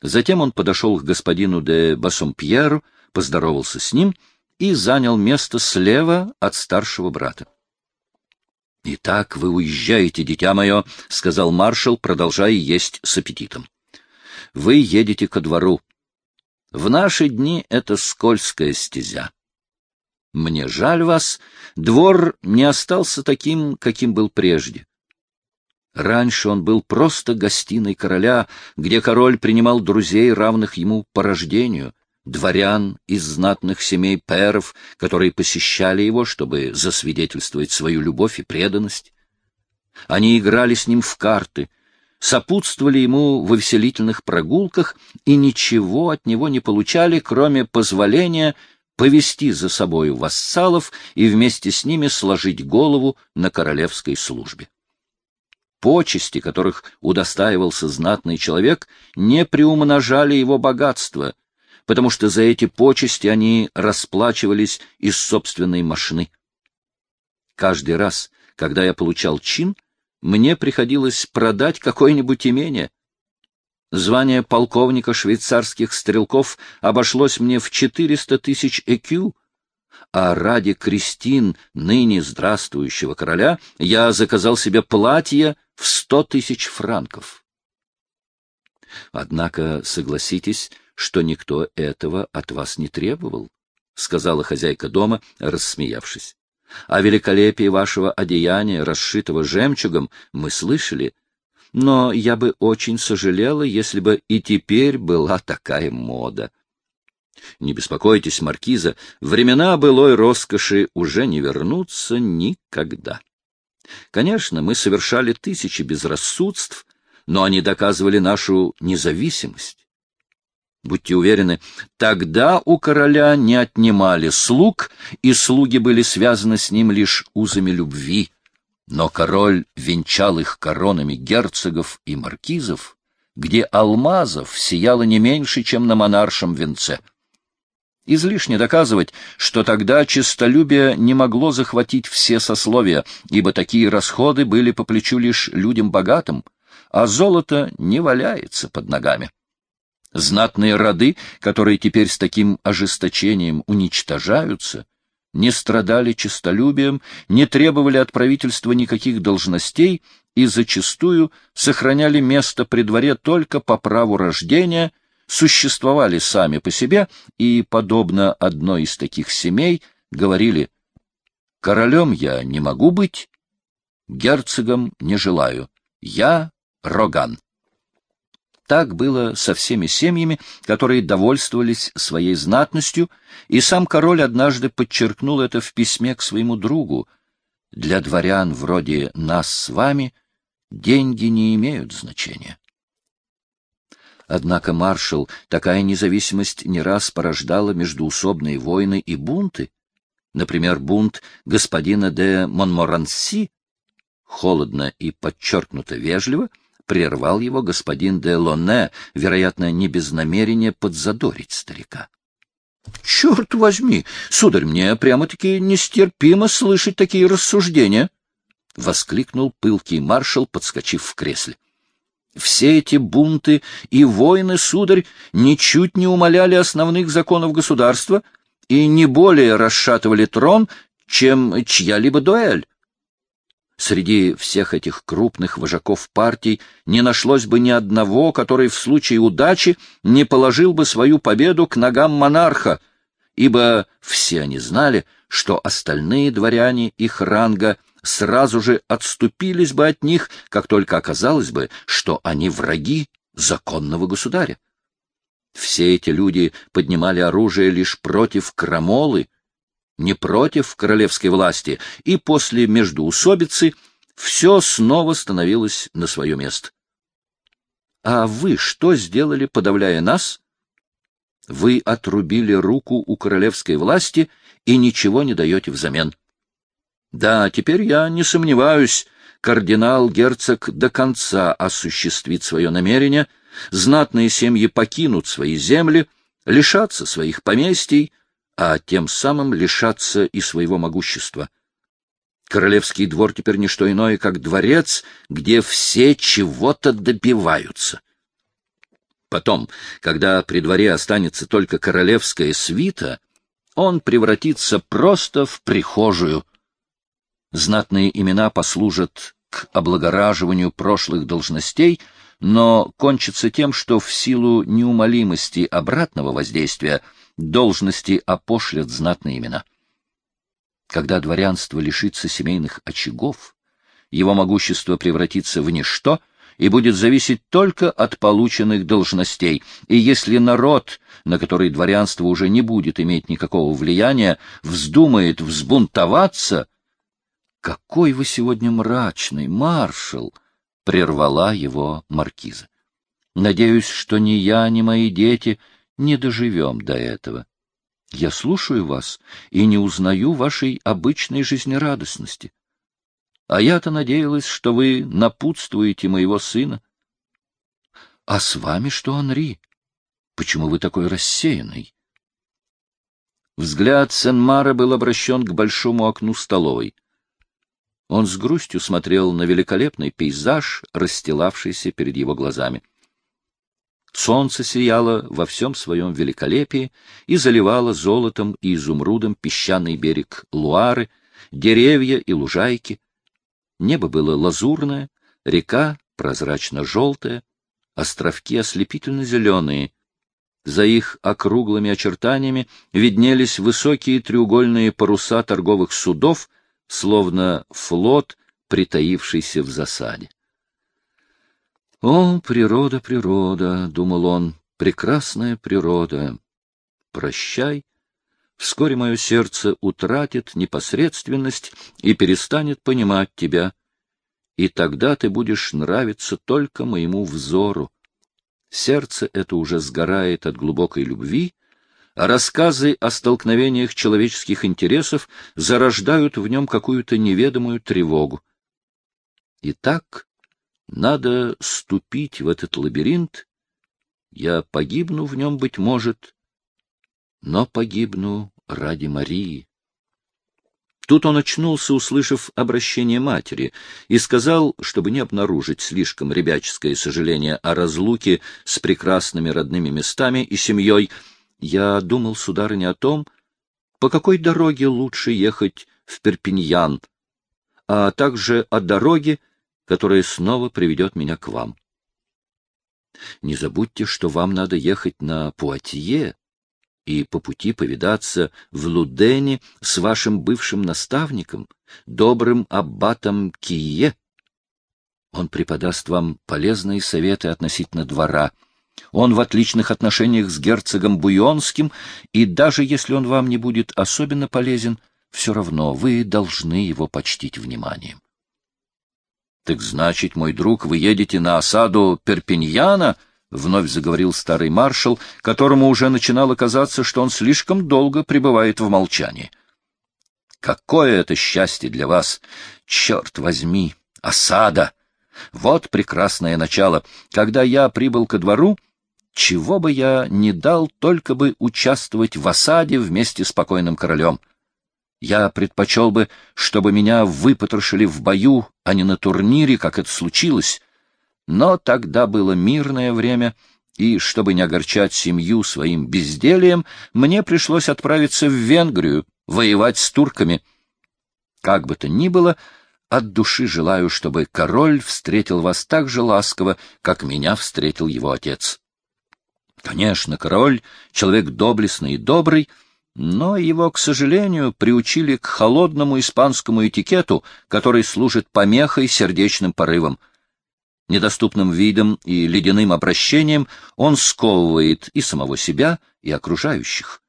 Затем он подошел к господину де Бассомпьеру, поздоровался с ним и занял место слева от старшего брата. — Итак, вы уезжаете, дитя мое, — сказал маршал, продолжая есть с аппетитом. — Вы едете ко двору. В наши дни это скользкая стезя. Мне жаль вас, двор не остался таким, каким был прежде. Раньше он был просто гостиной короля, где король принимал друзей, равных ему по рождению, дворян из знатных семей перов, которые посещали его, чтобы засвидетельствовать свою любовь и преданность. Они играли с ним в карты, сопутствовали ему в веселительных прогулках и ничего от него не получали, кроме позволения повести за собою вассалов и вместе с ними сложить голову на королевской службе. Почести, которых удостаивался знатный человек, не приумножали его богатство, потому что за эти почести они расплачивались из собственной машины. Каждый раз, когда я получал чин, мне приходилось продать какое-нибудь имение. Звание полковника швейцарских стрелков обошлось мне в 400 тысяч экю, а ради Кристин, ныне здравствующего короля, я заказал себе платье в сто тысяч франков. Однако согласитесь, что никто этого от вас не требовал, — сказала хозяйка дома, рассмеявшись. О великолепии вашего одеяния, расшитого жемчугом, мы слышали, но я бы очень сожалела, если бы и теперь была такая мода. Не беспокойтесь, маркиза, времена былой роскоши уже не вернутся никогда. Конечно, мы совершали тысячи безрассудств, но они доказывали нашу независимость. Будьте уверены, тогда у короля не отнимали слуг, и слуги были связаны с ним лишь узами любви. Но король венчал их коронами герцогов и маркизов, где алмазов сияло не меньше, чем на монаршем венце. Излишне доказывать, что тогда честолюбие не могло захватить все сословия, ибо такие расходы были по плечу лишь людям богатым, а золото не валяется под ногами. Знатные роды, которые теперь с таким ожесточением уничтожаются, не страдали честолюбием, не требовали от правительства никаких должностей и зачастую сохраняли место при дворе только по праву рождения – существовали сами по себе и, подобно одной из таких семей, говорили «Королем я не могу быть, герцогом не желаю, я Роган». Так было со всеми семьями, которые довольствовались своей знатностью, и сам король однажды подчеркнул это в письме к своему другу. «Для дворян вроде нас с вами деньги не имеют значения». Однако, маршал, такая независимость не раз порождала междуусобные войны и бунты. Например, бунт господина де Монморанси, холодно и подчеркнуто вежливо, прервал его господин де Лоне, вероятно, не без намерения подзадорить старика. — Черт возьми, сударь, мне прямо-таки нестерпимо слышать такие рассуждения! — воскликнул пылкий маршал, подскочив в кресле. Все эти бунты и войны, сударь, ничуть не умаляли основных законов государства и не более расшатывали трон, чем чья-либо дуэль. Среди всех этих крупных вожаков партий не нашлось бы ни одного, который в случае удачи не положил бы свою победу к ногам монарха, ибо все они знали, что остальные дворяне их ранга сразу же отступились бы от них, как только оказалось бы, что они враги законного государя. Все эти люди поднимали оружие лишь против крамолы, не против королевской власти, и после междуусобицы все снова становилось на свое место. А вы что сделали, подавляя нас? Вы отрубили руку у королевской власти и ничего не даете взамен. Да, теперь я не сомневаюсь, кардинал-герцог до конца осуществит свое намерение, знатные семьи покинут свои земли, лишатся своих поместий, а тем самым лишатся и своего могущества. Королевский двор теперь не что иное, как дворец, где все чего-то добиваются. Потом, когда при дворе останется только королевская свита, он превратится просто в прихожую. Знатные имена послужат к облагораживанию прошлых должностей, но кончится тем, что в силу неумолимости обратного воздействия должности опошлят знатные имена. Когда дворянство лишится семейных очагов, его могущество превратится в ничто и будет зависеть только от полученных должностей. И если народ, на который дворянство уже не будет иметь никакого влияния, вздумает взбунтоваться, «Какой вы сегодня мрачный, маршал!» — прервала его маркиза. «Надеюсь, что ни я, ни мои дети не доживем до этого. Я слушаю вас и не узнаю вашей обычной жизнерадостности. А я-то надеялась, что вы напутствуете моего сына. А с вами что, Анри? Почему вы такой рассеянный? Взгляд Сен-Мара был обращен к большому окну столовой. Он с грустью смотрел на великолепный пейзаж, расстилавшийся перед его глазами. Солнце сияло во всем своем великолепии и заливало золотом и изумрудом песчаный берег Луары, деревья и лужайки. Небо было лазурное, река прозрачно-желтая, островки ослепительно-зеленые. За их округлыми очертаниями виднелись высокие треугольные паруса торговых судов, словно флот, притаившийся в засаде. «О, природа, природа!» — думал он, — «прекрасная природа! Прощай!» Вскоре мое сердце утратит непосредственность и перестанет понимать тебя, и тогда ты будешь нравиться только моему взору. Сердце это уже сгорает от глубокой любви, рассказы о столкновениях человеческих интересов зарождают в нем какую-то неведомую тревогу. Итак, надо ступить в этот лабиринт. Я погибну в нем, быть может, но погибну ради Марии. Тут он очнулся, услышав обращение матери, и сказал, чтобы не обнаружить слишком ребяческое сожаление о разлуке с прекрасными родными местами и семьей, я думал, сударыня, о том, по какой дороге лучше ехать в Перпиньян, а также о дороге, которая снова приведет меня к вам. Не забудьте, что вам надо ехать на Пуатье и по пути повидаться в Лудене с вашим бывшим наставником, добрым аббатом Кие. Он преподаст вам полезные советы относительно двора — он в отличных отношениях с герцогом Буйонским, и даже если он вам не будет особенно полезен, все равно вы должны его почтить вниманием. — Так значит, мой друг, вы едете на осаду Перпиньяна? — вновь заговорил старый маршал, которому уже начинало казаться, что он слишком долго пребывает в молчании. — Какое это счастье для вас! Черт возьми! Осада! Вот прекрасное начало. Когда я прибыл ко двору, чего бы я не дал, только бы участвовать в осаде вместе с покойным королем. Я предпочел бы, чтобы меня выпотрошили в бою, а не на турнире, как это случилось. Но тогда было мирное время, и, чтобы не огорчать семью своим бездельем, мне пришлось отправиться в Венгрию, воевать с турками. Как бы то ни было, от души желаю, чтобы король встретил вас так же ласково, как меня встретил его отец. Конечно, король — человек доблестный и добрый, но его, к сожалению, приучили к холодному испанскому этикету, который служит помехой сердечным порывам. Недоступным видом и ледяным обращением он сковывает и самого себя, и окружающих.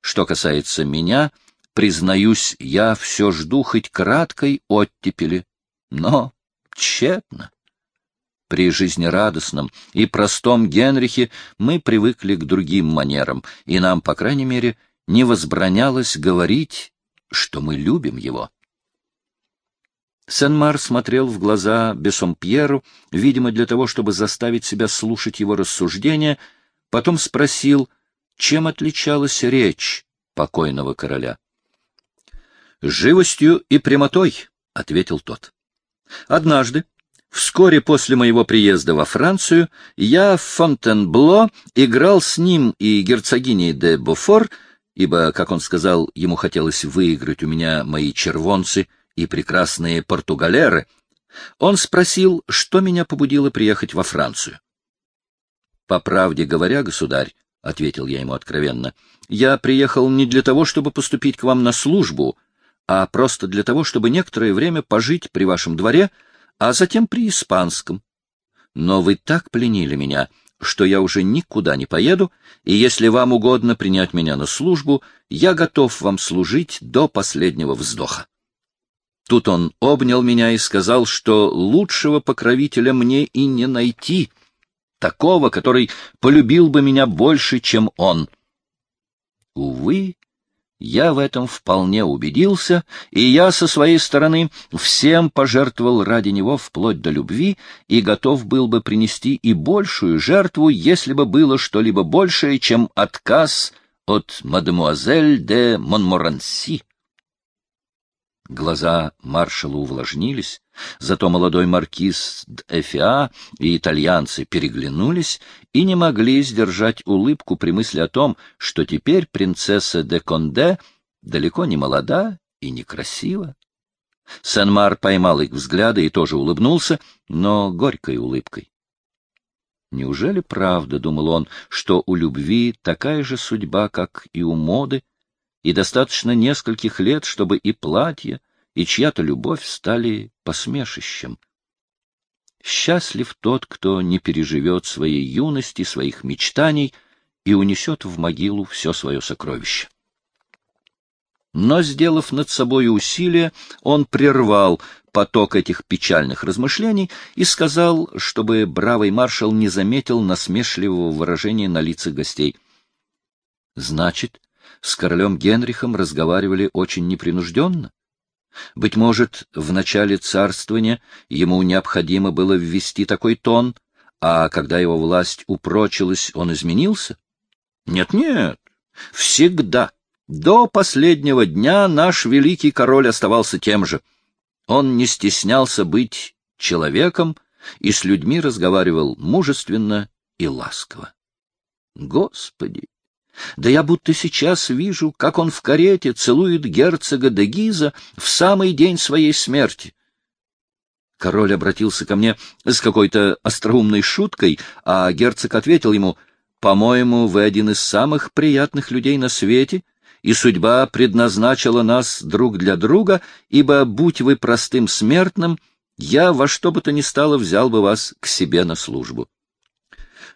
Что касается меня, признаюсь, я все жду хоть краткой оттепели, но тщетно. При жизнерадостном и простом Генрихе мы привыкли к другим манерам, и нам, по крайней мере, не возбранялось говорить, что мы любим его. Сен-Мар смотрел в глаза Бессомпьеру, видимо, для того, чтобы заставить себя слушать его рассуждения, потом спросил, чем отличалась речь покойного короля. — Живостью и прямотой, — ответил тот. Однажды, Вскоре после моего приезда во Францию я в Фонтенбло играл с ним и герцогиней де Бофор, ибо, как он сказал, ему хотелось выиграть у меня мои червонцы и прекрасные португалеры. Он спросил, что меня побудило приехать во Францию. По правде говоря, государь, — ответил я ему откровенно, — я приехал не для того, чтобы поступить к вам на службу, а просто для того, чтобы некоторое время пожить при вашем дворе, а затем при испанском. Но вы так пленили меня, что я уже никуда не поеду, и если вам угодно принять меня на службу, я готов вам служить до последнего вздоха. Тут он обнял меня и сказал, что лучшего покровителя мне и не найти — такого, который полюбил бы меня больше, чем он. Увы, я в этом вполне убедился, и я со своей стороны всем пожертвовал ради него вплоть до любви и готов был бы принести и большую жертву, если бы было что-либо большее, чем отказ от мадемуазель де Монморанси. Глаза маршала увлажнились, зато молодой маркиз Эфиа и итальянцы переглянулись и не могли сдержать улыбку при мысли о том, что теперь принцесса де Конде далеко не молода и некрасива. Сен-Мар поймал их взгляды и тоже улыбнулся, но горькой улыбкой. Неужели правда, — думал он, — что у любви такая же судьба, как и у моды, и достаточно нескольких лет, чтобы и платье, и чья-то любовь стали посмешищем. Счастлив тот, кто не переживет своей юности, своих мечтаний и унесет в могилу все свое сокровище. Но, сделав над собой усилие, он прервал поток этих печальных размышлений и сказал, чтобы бравый маршал не заметил насмешливого выражения на лицах гостей. — Значит, с королем Генрихом разговаривали очень непринужденно? Быть может, в начале царствования ему необходимо было ввести такой тон, а когда его власть упрочилась, он изменился? Нет-нет, всегда, до последнего дня наш великий король оставался тем же. Он не стеснялся быть человеком и с людьми разговаривал мужественно и ласково. Господи, да я будто сейчас вижу, как он в карете целует герцога де Гиза в самый день своей смерти. Король обратился ко мне с какой-то остроумной шуткой, а герцог ответил ему, «По-моему, вы один из самых приятных людей на свете, и судьба предназначила нас друг для друга, ибо, будь вы простым смертным, я во что бы то ни стало взял бы вас к себе на службу».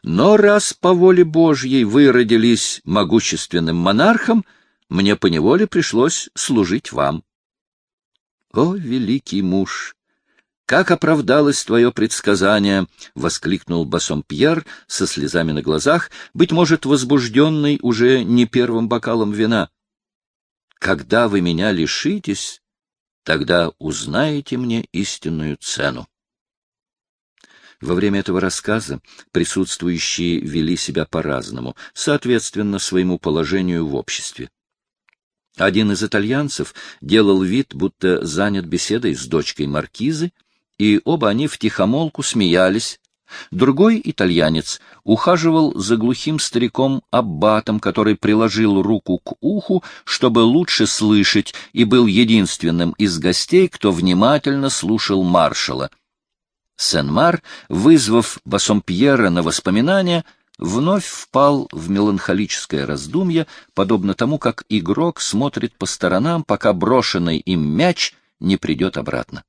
Но раз по воле Божьей вы родились могущественным монархом, мне поневоле пришлось служить вам. О, великий муж! Как оправдалось твое предсказание! — воскликнул басом Пьер со слезами на глазах, быть может, возбужденный уже не первым бокалом вина. Когда вы меня лишитесь, тогда узнаете мне истинную цену. Во время этого рассказа присутствующие вели себя по-разному, соответственно своему положению в обществе. Один из итальянцев делал вид, будто занят беседой с дочкой маркизы, и оба они втихомолку смеялись. Другой итальянец ухаживал за глухим стариком Аббатом, который приложил руку к уху, чтобы лучше слышать, и был единственным из гостей, кто внимательно слушал маршала — Сен-Мар, вызвав Бассомпьера на воспоминания, вновь впал в меланхолическое раздумье, подобно тому, как игрок смотрит по сторонам, пока брошенный им мяч не придет обратно.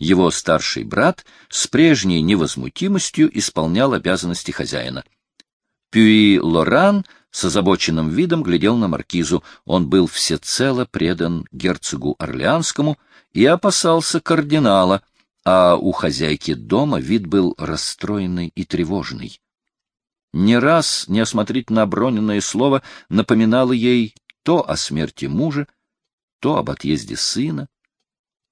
Его старший брат с прежней невозмутимостью исполнял обязанности хозяина. Пюи Лоран с озабоченным видом глядел на маркизу. Он был всецело предан герцогу Орлеанскому и опасался кардинала — а у хозяйки дома вид был расстроенный и тревожный. Не раз неосмотрительно оброненное слово напоминало ей то о смерти мужа, то об отъезде сына,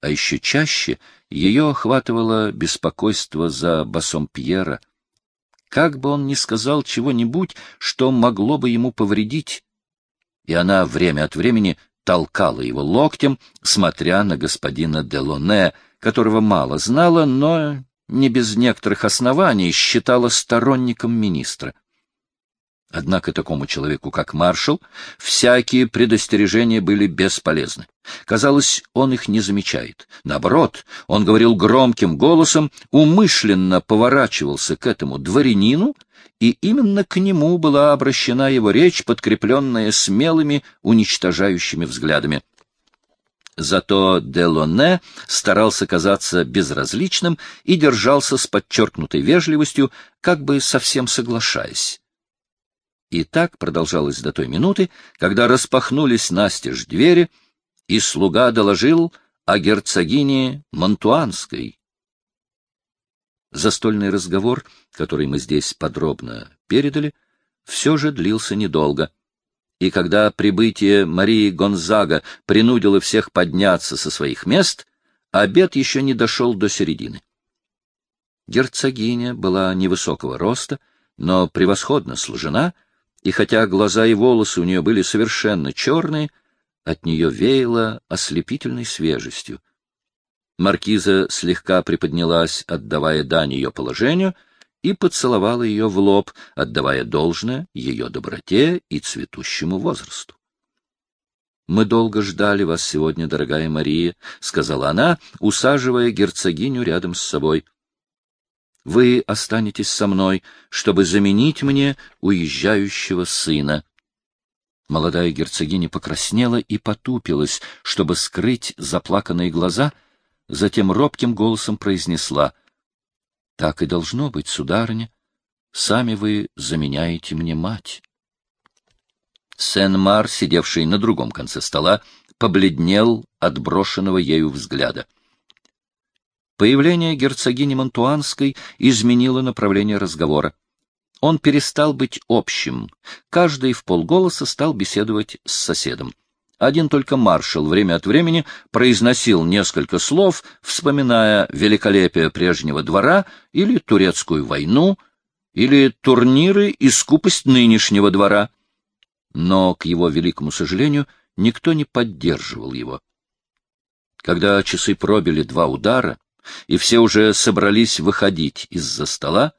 а еще чаще ее охватывало беспокойство за басом Пьера. Как бы он ни сказал чего-нибудь, что могло бы ему повредить, и она время от времени толкала его локтем, смотря на господина Делоне, которого мало знала, но не без некоторых оснований, считала сторонником министра. Однако такому человеку, как маршал, всякие предостережения были бесполезны. Казалось, он их не замечает. Наоборот, он говорил громким голосом, умышленно поворачивался к этому дворянину, и именно к нему была обращена его речь, подкрепленная смелыми, уничтожающими взглядами. Зато Делоне старался казаться безразличным и держался с подчеркнутой вежливостью, как бы совсем соглашаясь. И так продолжалось до той минуты, когда распахнулись настежь двери, и слуга доложил о герцогине Монтуанской. Застольный разговор, который мы здесь подробно передали, все же длился недолго. И когда прибытие Марии Гонзага принудило всех подняться со своих мест, обед еще не дошел до середины. Герцогиня была невысокого роста, но превосходно сложена — и хотя глаза и волосы у нее были совершенно черные, от нее веяло ослепительной свежестью. Маркиза слегка приподнялась, отдавая дань ее положению, и поцеловала ее в лоб, отдавая должное ее доброте и цветущему возрасту. — Мы долго ждали вас сегодня, дорогая Мария, — сказала она, усаживая герцогиню рядом с собой. Вы останетесь со мной, чтобы заменить мне уезжающего сына. Молодая герцогиня покраснела и потупилась, чтобы скрыть заплаканные глаза, затем робким голосом произнесла. — Так и должно быть, сударыня. Сами вы заменяете мне мать. Сен-Мар, сидевший на другом конце стола, побледнел от брошенного ею взгляда. Появление герцогини Монтуанской изменило направление разговора. Он перестал быть общим. Каждый в полголоса стал беседовать с соседом. Один только маршал время от времени произносил несколько слов, вспоминая великолепие прежнего двора или турецкую войну, или турниры и скупость нынешнего двора. Но, к его великому сожалению, никто не поддерживал его. Когда часы пробили два удара, и все уже собрались выходить из-за стола,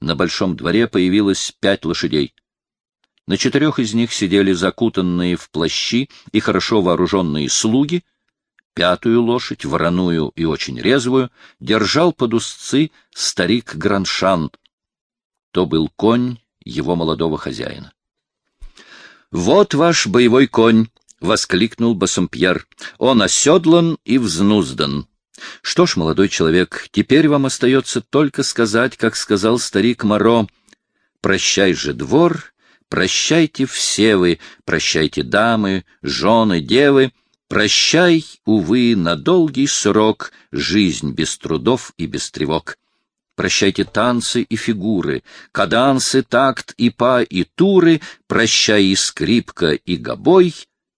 на большом дворе появилось пять лошадей. На четырех из них сидели закутанные в плащи и хорошо вооруженные слуги, пятую лошадь, вороную и очень резвую, держал под узцы старик Граншан. То был конь его молодого хозяина. — Вот ваш боевой конь! — воскликнул Бассомпьер. — Он оседлан и взнуздан. Что ж, молодой человек, теперь вам остается только сказать, как сказал старик Моро. Прощай же, двор, прощайте все вы, прощайте дамы, жены, девы, прощай, увы, на долгий срок жизнь без трудов и без тревог. Прощайте танцы и фигуры, кадансы, такт и па и туры, прощай и скрипка и гобой,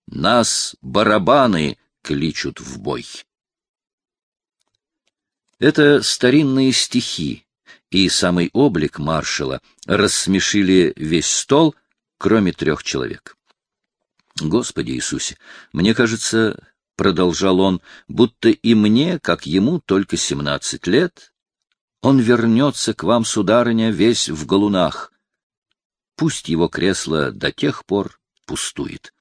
нас барабаны кличут в бой. Это старинные стихи, и самый облик маршала рассмешили весь стол, кроме трех человек. Господи Иисусе, мне кажется, — продолжал он, — будто и мне, как ему, только семнадцать лет, он вернется к вам, сударыня, весь в галунах. Пусть его кресло до тех пор пустует.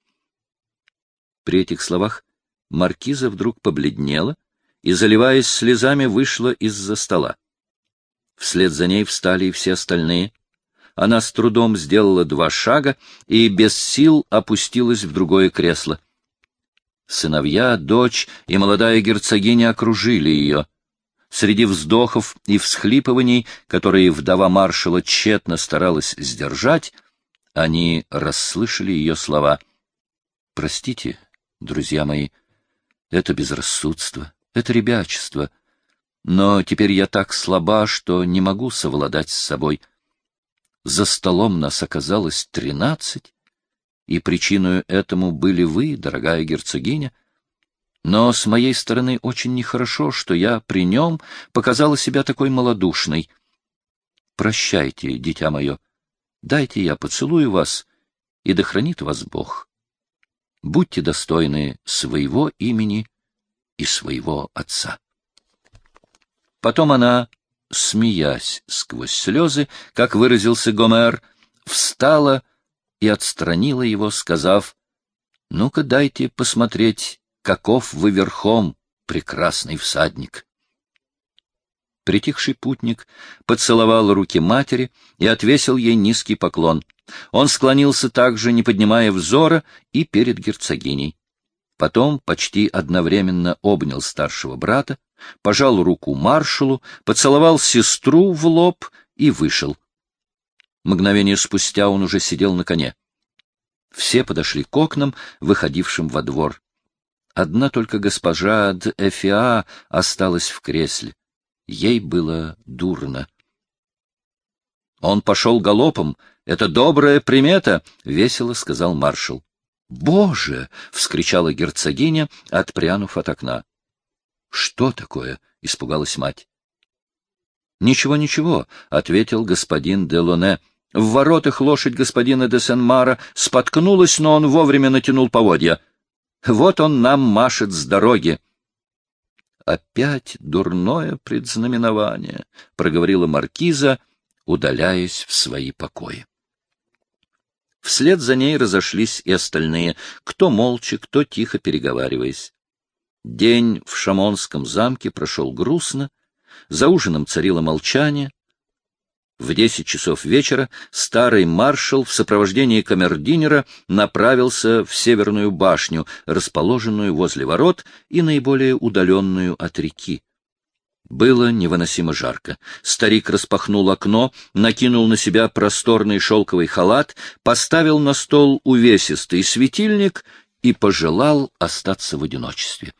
При этих словах маркиза вдруг побледнела, и, заливаясь слезами, вышла из-за стола. Вслед за ней встали и все остальные. Она с трудом сделала два шага и без сил опустилась в другое кресло. Сыновья, дочь и молодая герцогиня окружили ее. Среди вздохов и всхлипываний, которые вдова маршала тщетно старалась сдержать, они расслышали ее слова. «Простите, друзья мои, это безрассудство, это ребячество. Но теперь я так слаба, что не могу совладать с собой. За столом нас оказалось тринадцать, и причиной этому были вы, дорогая герцогиня. Но с моей стороны очень нехорошо, что я при нем показала себя такой малодушной. Прощайте, дитя мое, дайте я поцелую вас, и да хранит вас Бог. Будьте достойны своего имени и своего отца. Потом она, смеясь сквозь слезы, как выразился Гомер, встала и отстранила его, сказав, «Ну-ка дайте посмотреть, каков вы верхом, прекрасный всадник». Притихший путник поцеловал руки матери и отвесил ей низкий поклон. Он склонился также, не поднимая взора, и перед герцогиней. Потом почти одновременно обнял старшего брата, пожал руку маршалу, поцеловал сестру в лоб и вышел. Мгновение спустя он уже сидел на коне. Все подошли к окнам, выходившим во двор. Одна только госпожа Д'Эфиа осталась в кресле. Ей было дурно. Он пошел галопом. Это добрая примета, — весело сказал маршал. «Боже!» — вскричала герцогиня, отпрянув от окна. «Что такое?» — испугалась мать. «Ничего, ничего», — ответил господин Делоне. В воротах лошадь господина де Сен-Мара споткнулась, но он вовремя натянул поводья. «Вот он нам машет с дороги». «Опять дурное предзнаменование», — проговорила маркиза, удаляясь в свои покои. Вслед за ней разошлись и остальные, кто молча, кто тихо переговариваясь. День в Шамонском замке прошел грустно, за ужином царило молчание. В десять часов вечера старый маршал в сопровождении камердинера направился в Северную башню, расположенную возле ворот и наиболее удаленную от реки. Было невыносимо жарко. Старик распахнул окно, накинул на себя просторный шелковый халат, поставил на стол увесистый светильник и пожелал остаться в одиночестве.